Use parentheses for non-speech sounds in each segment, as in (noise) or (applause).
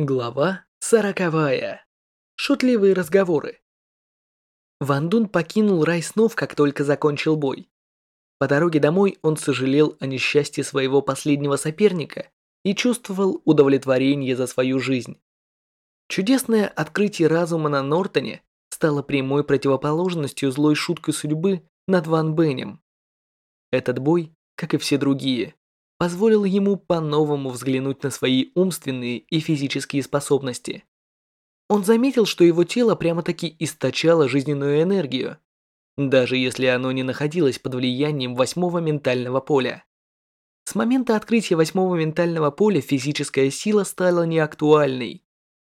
Глава сороковая. Шутливые разговоры. Ван Дун покинул рай снов, как только закончил бой. По дороге домой он сожалел о несчастье своего последнего соперника и чувствовал удовлетворение за свою жизнь. Чудесное открытие разума на Нортоне стало прямой противоположностью злой шуткой судьбы над Ван Бенем. Этот бой, как и все другие, позволил ему по-новому взглянуть на свои умственные и физические способности. Он заметил, что его тело прямо-таки источало жизненную энергию, даже если оно не находилось под влиянием восьмого ментального поля. С момента открытия восьмого ментального поля физическая сила стала неактуальной.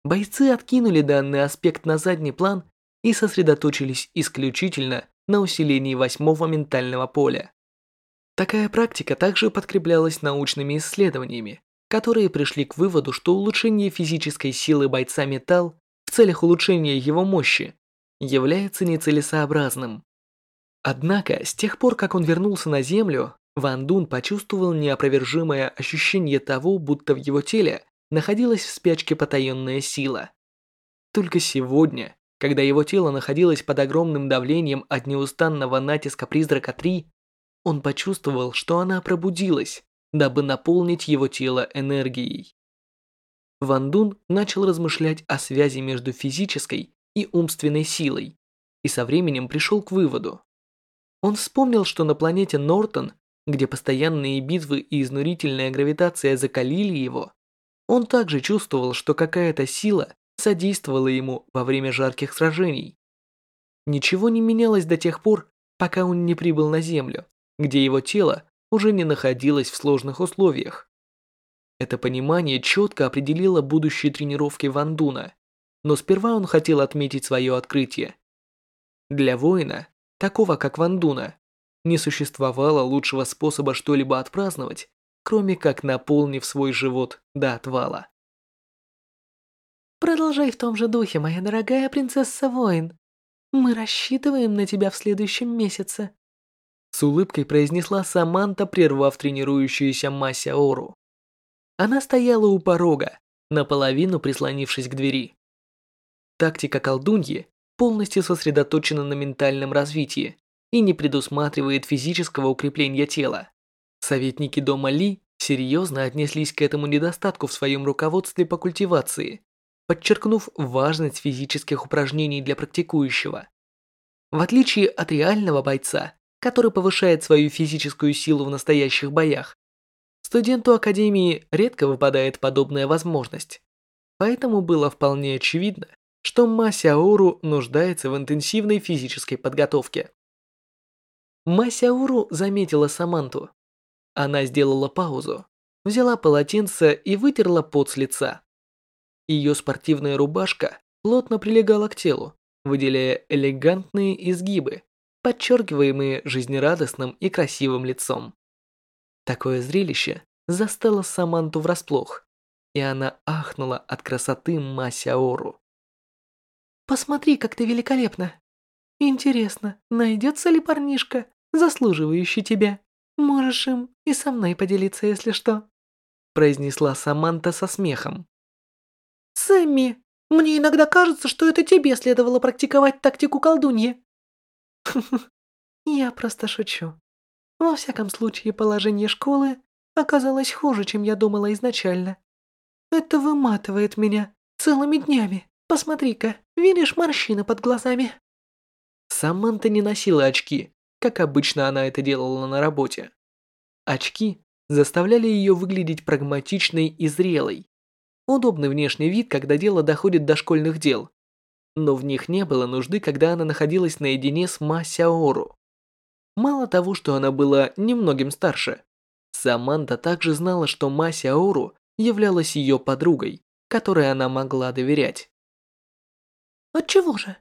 Бойцы откинули данный аспект на задний план и сосредоточились исключительно на усилении восьмого ментального поля. Такая практика также подкреплялась научными исследованиями, которые пришли к выводу, что улучшение физической силы бойца металл в целях улучшения его мощи является нецелесообразным. Однако, с тех пор, как он вернулся на Землю, Ван Дун почувствовал неопровержимое ощущение того, будто в его теле находилась в спячке потаенная сила. Только сегодня, когда его тело находилось под огромным давлением от неустанного натиска призрака 3, он почувствовал, что она пробудилась, дабы наполнить его тело энергией. Ван Дун начал размышлять о связи между физической и умственной силой и со временем пришел к выводу. Он вспомнил, что на планете Нортон, где постоянные битвы и изнурительная гравитация закалили его, он также чувствовал, что какая-то сила содействовала ему во время жарких сражений. Ничего не менялось до тех пор, пока он не прибыл на Землю где его тело уже не находилось в сложных условиях. Это понимание четко определило будущие тренировки Ван Дуна, но сперва он хотел отметить свое открытие. Для воина, такого как Ван Дуна, не существовало лучшего способа что-либо отпраздновать, кроме как наполнив свой живот до отвала. Продолжай в том же духе, моя дорогая принцесса-воин. Мы рассчитываем на тебя в следующем месяце. С улыбкой произнесла Саманта, прервав тренирующуюся Масяору. Она стояла у порога, наполовину прислонившись к двери. Тактика колдуньи полностью сосредоточена на ментальном развитии и не предусматривает физического укрепления тела. Советники дома Ли серьезно отнеслись к этому недостатку в своем руководстве по культивации, подчеркнув важность физических упражнений для практикующего. В отличие от реального бойца, который повышает свою физическую силу в настоящих боях. Студенту Академии редко выпадает подобная возможность. Поэтому было вполне очевидно, что Ма Сяору нуждается в интенсивной физической подготовке. Ма Сяору заметила Саманту. Она сделала паузу, взяла полотенце и вытерла пот с лица. Ее спортивная рубашка плотно прилегала к телу, выделяя элегантные изгибы, подчеркиваемые жизнерадостным и красивым лицом. Такое зрелище застало Саманту врасплох, и она ахнула от красоты Масяору. «Посмотри, как ты великолепна! Интересно, найдется ли парнишка, заслуживающий тебя? Можешь им и со мной поделиться, если что», произнесла Саманта со смехом. «Сэмми, мне иногда кажется, что это тебе следовало практиковать тактику колдуньи. (laughs) Я просто шучу. Во всяком случае, положение школы оказалось хуже, чем я думала изначально. Это выматывает меня целыми днями. Посмотри-ка, видишь морщины под глазами? Саманта не носила очки, как обычно она это делала на работе. Очки заставляли ее выглядеть прагматичной и зрелой. Удобный внешний вид, когда дело доходит до школьных дел, но в них не было нужды, когда она находилась наедине с Ма Сяору. Мало того, что она была немногим старше, Саманта также знала, что Ма Сяору являлась ее подругой, которой она могла доверять. «Отчего же?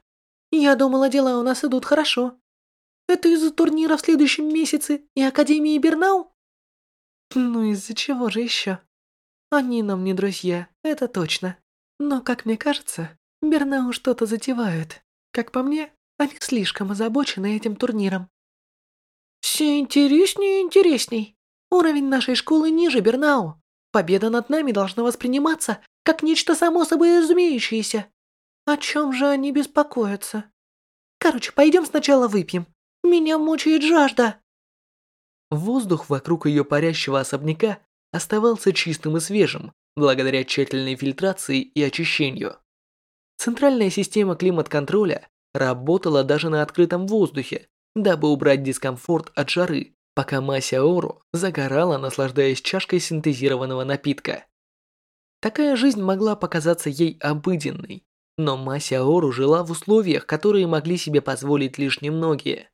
Я думала, дела у нас идут хорошо. Это из-за турнира в следующем месяце и Академии Бернау?» «Ну из-за чего же еще? Они нам не друзья, это точно. Но, как мне кажется, Бернау что-то затевают. Как по мне, они слишком озабочены этим турниром. Все интереснее и интересней. Уровень нашей школы ниже Бернау. Победа над нами должна восприниматься как нечто само собой разумеющееся. О чем же они беспокоятся? Короче, пойдем сначала выпьем. Меня мучает жажда. Воздух вокруг ее парящего особняка оставался чистым и свежим, благодаря тщательной фильтрации и очищению. Центральная система климат-контроля работала даже на открытом воздухе, дабы убрать дискомфорт от жары, пока Мася Ору загорала, наслаждаясь чашкой синтезированного напитка. Такая жизнь могла показаться ей обыденной, но Мася Ору жила в условиях, которые могли себе позволить лишь немногие.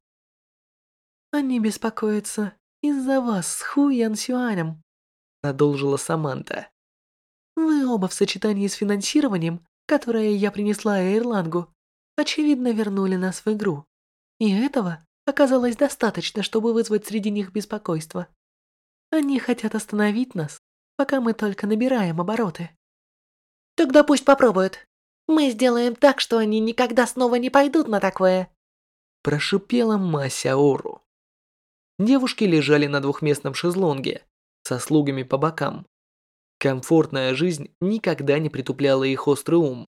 «Они беспокоятся из-за вас с Ху Ян Сюанем», продолжила Саманта. «Вы оба в сочетании с финансированием, которое я принесла Эйрлангу, очевидно вернули нас в игру. И этого оказалось достаточно, чтобы вызвать среди них беспокойство. Они хотят остановить нас, пока мы только набираем обороты. Тогда пусть попробуют. Мы сделаем так, что они никогда снова не пойдут на такое. Прошипела Мася Ору. Девушки лежали на двухместном шезлонге, со слугами по бокам. Комфортная жизнь никогда не притупляла их острый ум.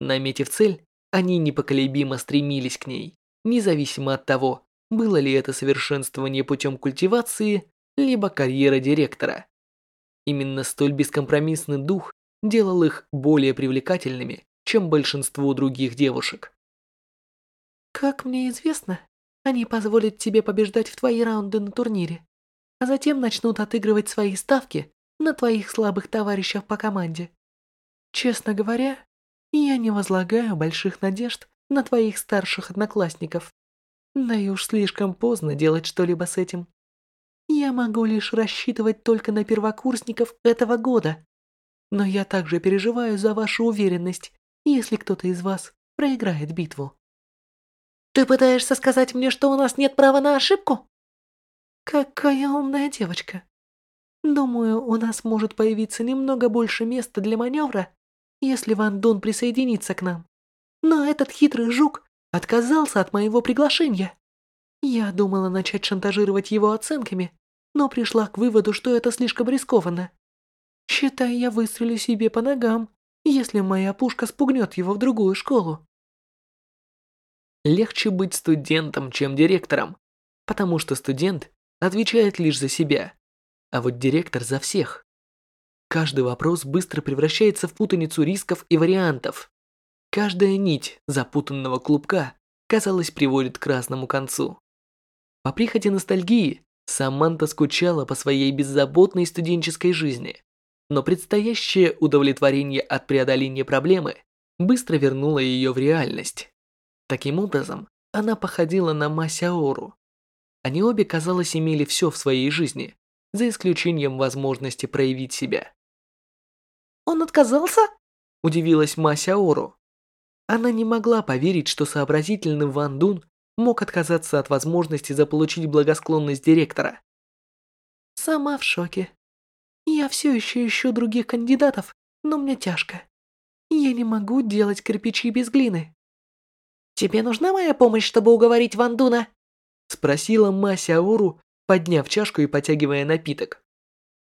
Наметив цель, они непоколебимо стремились к ней независимо от того, было ли это совершенствование путем культивации, либо карьера директора. Именно столь бескомпромиссный дух делал их более привлекательными, чем большинство других девушек. «Как мне известно, они позволят тебе побеждать в твои раунды на турнире, а затем начнут отыгрывать свои ставки на твоих слабых товарищах по команде. Честно говоря, я не возлагаю больших надежд на твоих старших одноклассников. Да и уж слишком поздно делать что-либо с этим. Я могу лишь рассчитывать только на первокурсников этого года. Но я также переживаю за вашу уверенность, если кто-то из вас проиграет битву. Ты пытаешься сказать мне, что у нас нет права на ошибку? Какая умная девочка. Думаю, у нас может появиться немного больше места для маневра, если Ван Дун присоединится к нам. Но этот хитрый жук отказался от моего приглашения. Я думала начать шантажировать его оценками, но пришла к выводу, что это слишком рискованно. Считай, я выстрелю себе по ногам, если моя пушка спугнет его в другую школу. Легче быть студентом, чем директором, потому что студент отвечает лишь за себя, а вот директор за всех. Каждый вопрос быстро превращается в путаницу рисков и вариантов. Каждая нить запутанного клубка, казалось, приводит к красному концу. По прихоти ностальгии, Саманта скучала по своей беззаботной студенческой жизни, но предстоящее удовлетворение от преодоления проблемы быстро вернуло ее в реальность. Таким образом, она походила на Масяору. Они обе, казалось, имели все в своей жизни, за исключением возможности проявить себя. «Он отказался?» – удивилась Масяору. Она не могла поверить, что сообразительный Ван Дун мог отказаться от возможности заполучить благосклонность директора. Сама в шоке. Я все еще ищу других кандидатов, но мне тяжко. Я не могу делать кирпичи без глины. Тебе нужна моя помощь, чтобы уговорить Ван Дуна? Спросила Мася Ауру, подняв чашку и потягивая напиток.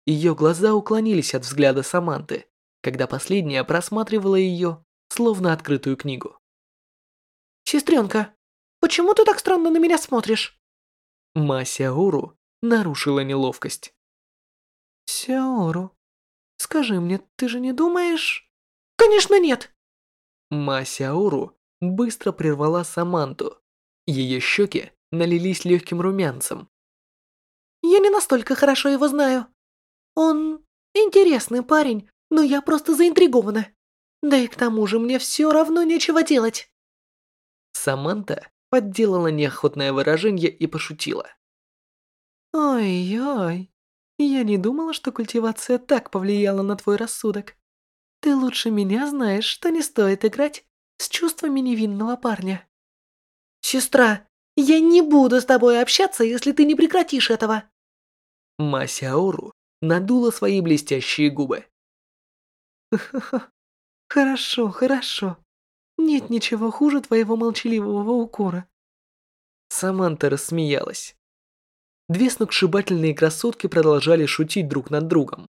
Ее глаза уклонились от взгляда Саманты, когда последняя просматривала ее словно открытую книгу. «Сестренка, почему ты так странно на меня смотришь?» Ма Сяору нарушила неловкость. «Сяору, скажи мне, ты же не думаешь...» «Конечно нет!» Ма Сяору быстро прервала Саманту. Ее щеки налились легким румянцем. «Я не настолько хорошо его знаю. Он интересный парень, но я просто заинтригована. Да и к тому же мне все равно нечего делать. Саманта подделала неохотное выражение и пошутила. Ой-ой, я не думала, что культивация так повлияла на твой рассудок. Ты лучше меня знаешь, что не стоит играть с чувствами невинного парня. Сестра, я не буду с тобой общаться, если ты не прекратишь этого. Масяору надула свои блестящие губы. Ха-ха-ха. (laughs) Хорошо, хорошо. Нет ничего хуже твоего молчаливого укора. Саманта рассмеялась. Две сногсшибательные красотки продолжали шутить друг над другом.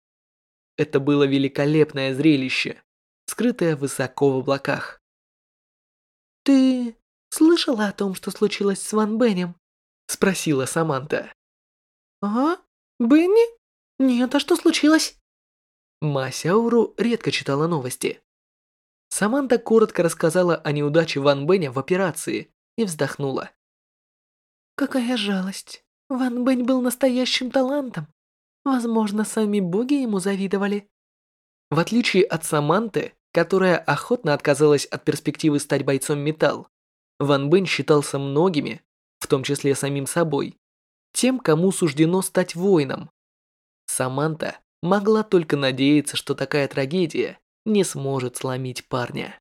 Это было великолепное зрелище, скрытое высоко в облаках. «Ты слышала о том, что случилось с Ван Бенем?» Спросила Саманта. «А? Бенни? Нет, а что случилось?» Ма Сяору редко читала новости. Саманта коротко рассказала о неудаче Ван Бэня в операции и вздохнула. «Какая жалость. Ван Бэнь был настоящим талантом. Возможно, сами боги ему завидовали». В отличие от Саманты, которая охотно отказалась от перспективы стать бойцом металл, Ван Бэнь считался многими, в том числе самим собой, тем, кому суждено стать воином. Саманта могла только надеяться, что такая трагедия не сможет сломить парня.